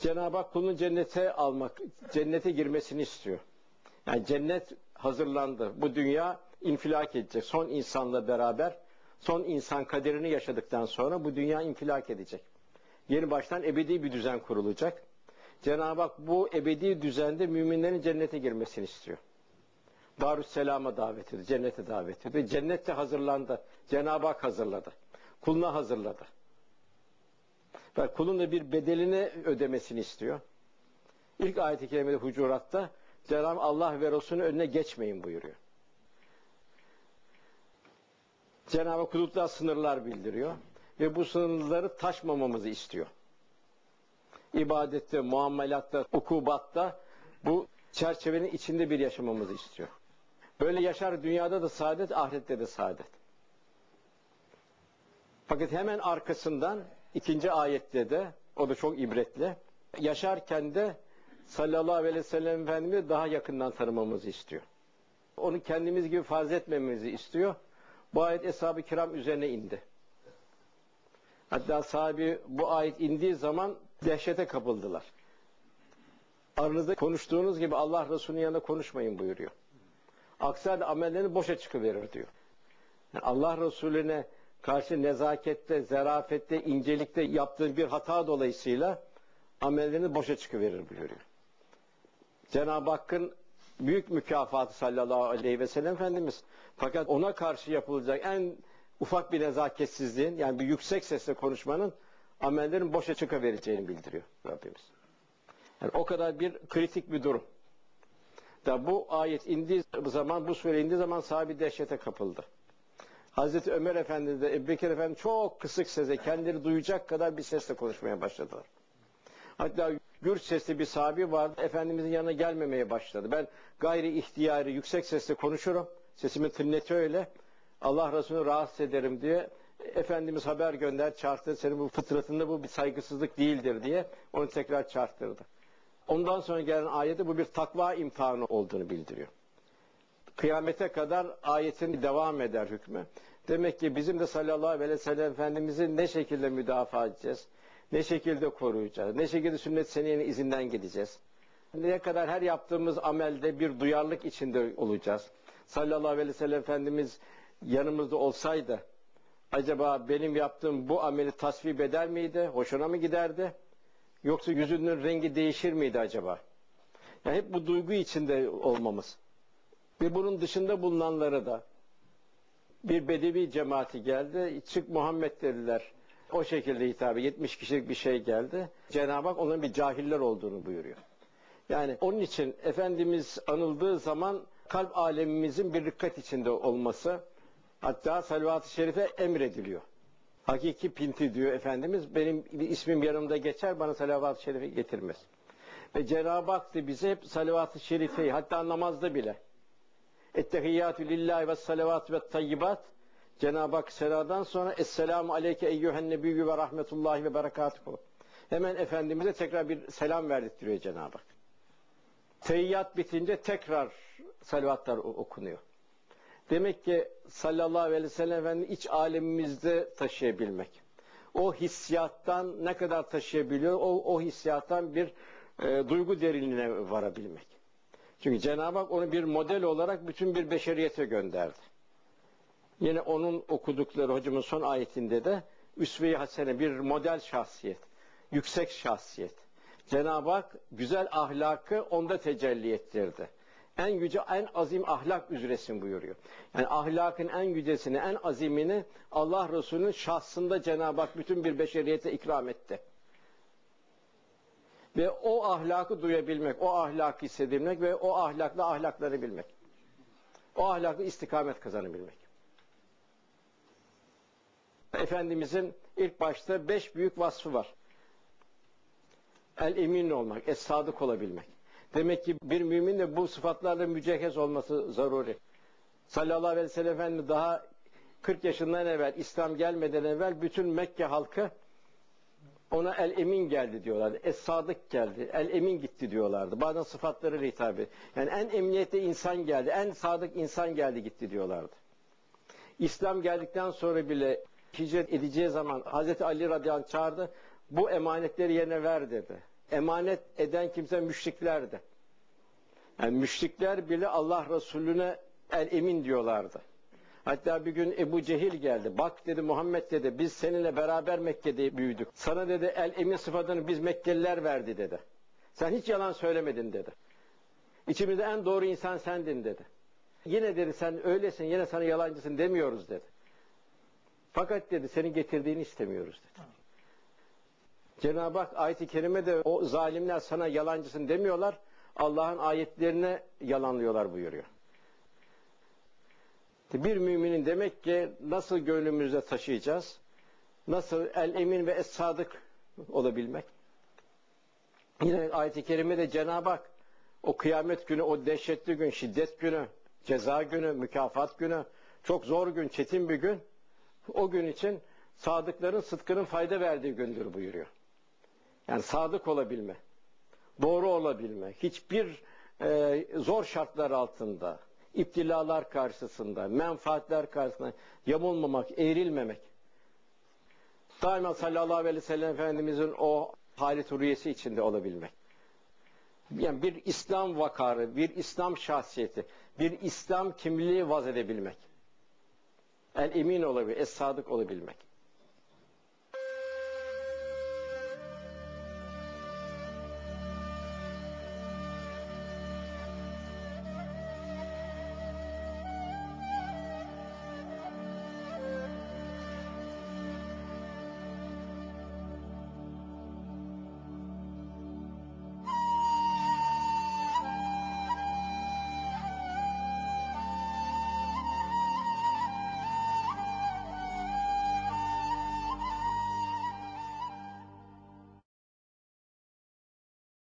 Cenab-ı Hak kulun cennete almak, cennete girmesini istiyor. Yani cennet hazırlandı. Bu dünya infilak edecek. Son insanla beraber son insan kaderini yaşadıktan sonra bu dünya infilak edecek. Yeni baştan ebedi bir düzen kurulacak. Cenab-ı Hak bu ebedi düzende müminlerin cennete girmesini istiyor. Darüsselam'a davet ediyor, cennete davet ediyor. Cennette hazırlandı. Cenab-ı Hak hazırladı. Kuluna hazırladı. Ve kulun da bir bedelini ödemesini istiyor. İlk ayet-i kerimede Hucurat'ta Cenab-ı Allah ve Resulü'nün önüne geçmeyin buyuruyor. Cenab-ı Hak hudutlar sınırlar bildiriyor ve bu sınırları taşmamamızı istiyor. İbadette, muamelatta, ukubatta bu çerçevenin içinde bir yaşamamızı istiyor. Böyle yaşar dünyada da saadet, ahirette de saadet. Fakat hemen arkasından ikinci ayette de o da çok ibretli. Yaşarken de sallallahu aleyhi ve sellem Efendimiz'i daha yakından tanımamızı istiyor. Onu kendimiz gibi farz etmemizi istiyor. Bu ayet Eshab-ı Kiram üzerine indi. Hatta sahibi bu ayet indiği zaman dehşete kapıldılar. Aranızda konuştuğunuz gibi Allah Resulü'nün yanında konuşmayın buyuruyor. Aksi halde amellerini boşa çıkıverir diyor. Yani Allah Resulüne karşı nezakette, zerafette, incelikte yaptığı bir hata dolayısıyla amellerini boşa çıkıverir buyuruyor. Cenab-ı Hakk'ın büyük mükafatı sallallahu aleyhi ve sellem Efendimiz. Fakat ona karşı yapılacak en ufak bir nezaketsizliğin yani bir yüksek sesle konuşmanın amellerin boşa çıkavereceğini bildiriyor Rabbimiz. Yani o kadar bir kritik bir durum. Da bu ayet indiği zaman, bu sure indiği zaman sahibi dehşete kapıldı. Hazreti Ömer Efendi de Ebu Bekir Efendi çok kısık sesle kendileri duyacak kadar bir sesle konuşmaya başladılar. Hatta gür sesli bir sahibi vardı. Efendimizin yanına gelmemeye başladı. Ben gayri ihtiyari yüksek sesle konuşurum. Sesimin tınneti öyle. Allah Resulü'nü rahatsız ederim diye Efendimiz haber gönder, çarptı. Senin bu fıtratında bu bir saygısızlık değildir diye onu tekrar çarptırdı. Ondan sonra gelen ayette bu bir takva imtihanı olduğunu bildiriyor. Kıyamete kadar ayetin devam eder hükmü. Demek ki bizim de sallallahu aleyhi ve sellem Efendimiz'i ne şekilde müdafaa edeceğiz? Ne şekilde koruyacağız? Ne şekilde sünnet seneyenin izinden gideceğiz? Ne kadar her yaptığımız amelde bir duyarlılık içinde olacağız? Sallallahu aleyhi ve sellem Efendimiz yanımızda olsaydı acaba benim yaptığım bu ameli tasvip eder miydi? Hoşuna mı giderdi? Yoksa yüzünün rengi değişir miydi acaba? Yani hep bu duygu içinde olmamız. Ve bunun dışında bulunanları da bir bedevi cemaati geldi. Çık Muhammed dediler. O şekilde hitabı 70 kişilik bir şey geldi. Cenab-ı Hak onların bir cahiller olduğunu buyuruyor. Yani onun için Efendimiz anıldığı zaman kalp alemimizin bir dikkat içinde olması hatta salavat-ı şerife emrediliyor. Hakiki pinti diyor Efendimiz benim ismim yanımda geçer bana salavat-ı şerife getirmez. Ve Cenab-ı Hak da bize hep salavat-ı şerifeyi hatta namazda bile Ettehiyyatü lillahi ve salavatü ve tayyibat Cenab-ı Hak seladan sonra Esselamu aleyke eyyühen nebiyyü ve rahmetullahi ve berekatuhu. Hemen Efendimiz'e tekrar bir selam verdirtiyor Cenab-ı Hak. Teyyat bitince tekrar salavatlar okunuyor. Demek ki sallallahu aleyhi ve sellem Efendimiz iç alemimizde taşıyabilmek. O hissiyattan ne kadar taşıyabiliyor, o, o hissiyattan bir e, duygu derinliğine varabilmek. Çünkü Cenab-ı Hak onu bir model olarak bütün bir beşeriyete gönderdi. Yine onun okudukları hocamın son ayetinde de üsve-i hasene bir model şahsiyet, yüksek şahsiyet. Cenab-ı Hak güzel ahlakı onda tecelli ettirdi. En yüce, en azim ahlak üzeresin buyuruyor. Yani ahlakın en yücesini, en azimini Allah Resulü'nün şahsında Cenab-ı Hak bütün bir beşeriyete ikram etti. Ve o ahlakı duyabilmek, o ahlakı hissedebilmek ve o ahlakla ahlakları bilmek. O ahlakla istikamet kazanabilmek. Efendimizin ilk başta beş büyük vasfı var. El emin olmak, es sadık olabilmek. Demek ki bir mümin de bu sıfatlarla mücehhez olması zaruri. Sallallahu aleyhi ve sellem Efendimiz daha 40 yaşından evvel, İslam gelmeden evvel bütün Mekke halkı ona el emin geldi diyorlardı. Es sadık geldi. El emin gitti diyorlardı. Bazen sıfatları hitabı. Yani en emniyette insan geldi. En sadık insan geldi gitti diyorlardı. İslam geldikten sonra bile hicret edeceği zaman Hazreti Ali radıyallahu anh çağırdı. Bu emanetleri yerine ver dedi. emanet eden kimse müşriklerdi. Yani müşrikler bile Allah Resulüne el emin diyorlardı. Hatta bir gün Ebu Cehil geldi. Bak dedi Muhammed dedi biz seninle beraber Mekke'de büyüdük. Sana dedi el emin sıfatını biz Mekkeliler verdi dedi. Sen hiç yalan söylemedin dedi. İçimizde en doğru insan sendin dedi. Yine dedi sen öylesin yine sana yalancısın demiyoruz dedi. Fakat dedi senin getirdiğini istemiyoruz dedi. Cenab-ı Hak ayet-i kerimede o zalimler sana yalancısın demiyorlar. Allah'ın ayetlerine yalanlıyorlar buyuruyor. Bir müminin demek ki nasıl gönlümüzde taşıyacağız? Nasıl el emin ve es sadık olabilmek? Yine ayet-i kerimede Cenab-ı Hak o kıyamet günü, o dehşetli gün, şiddet günü, ceza günü, mükafat günü, çok zor gün, çetin bir gün. O gün için sadıkların sıdkının fayda verdiği gündür buyuruyor. Yani sadık olabilme, doğru olabilme, hiçbir e, zor şartlar altında, iptilalar karşısında, menfaatler karşısında yamulmamak, eğrilmemek. Daima sallallahu aleyhi ve sellem Efendimizin o halit hurriyesi içinde olabilmek. Yani bir İslam vakarı, bir İslam şahsiyeti, bir İslam kimliği vaz edebilmek. El emin olabilmek, es sadık olabilmek.